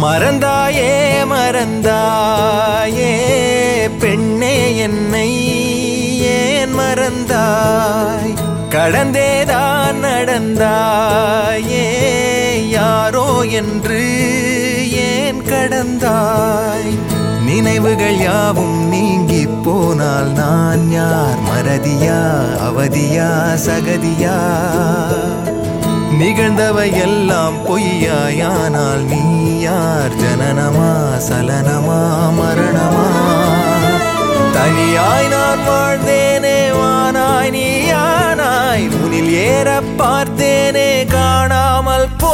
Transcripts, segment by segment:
மறந்தாயே மறந்தாயே பெண்ணே என்னை ஏன் மறந்தாய்? கடந்தேதான் நடந்தாயே யாரோ என்று ஏன் கடந்தாய்? நினைவுகள் யாவும் நீங்கி போனால் நான் யார்? மறதியா அவதியா சகதியா? நிகழ்ந்தவை எல்லாம் பொய்யாயானால் நீ யார்? ஜனனமா சலனமா மரணமா? தனியாய் நான் வாழ்ந்தேனே வானாய் நீ யானாய்? முனில் ஏற பார்த்தேனே காணாமல் போ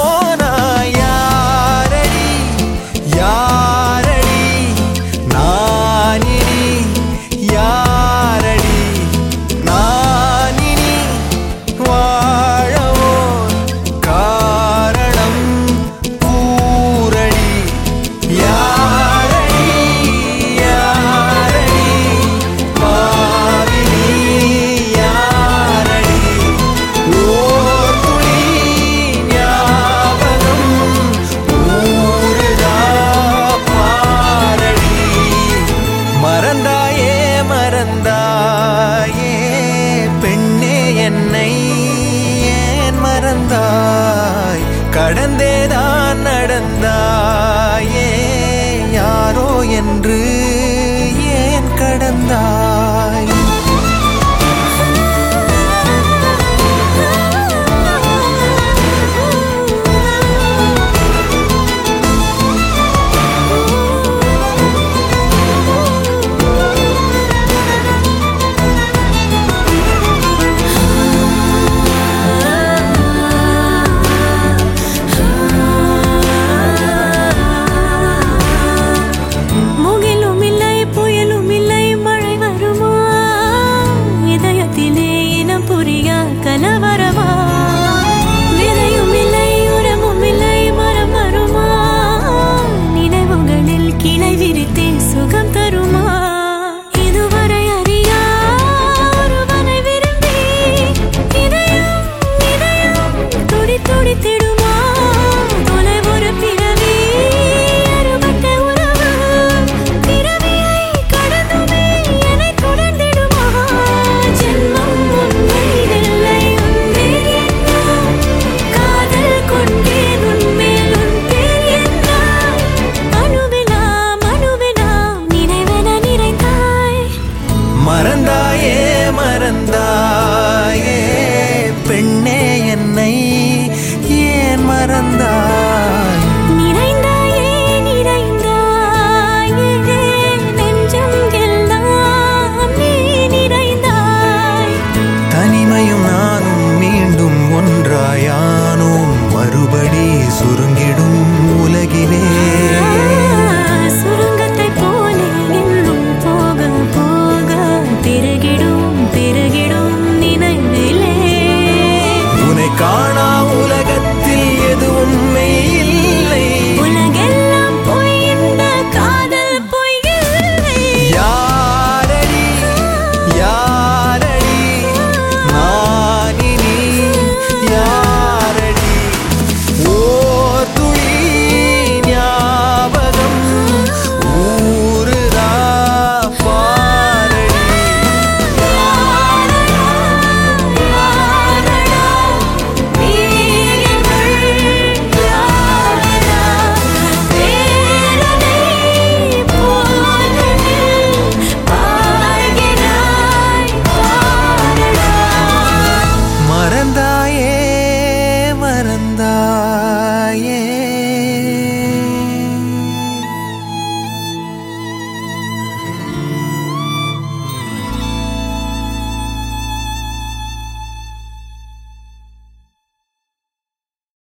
மறந்தாயே பெண்ணே என்னை ஏன் மறந்தாய்? கடந்தேதான் நடந்தாயே யாரோ என்று ஏன் கடந்தாய்? 取り取りてる சுருங்கிடும் உலகினே சுருங்கத்தை போல இன்னும் போக போக பெருகிடும் பெருகிடும் நினைவிலே. உனை காண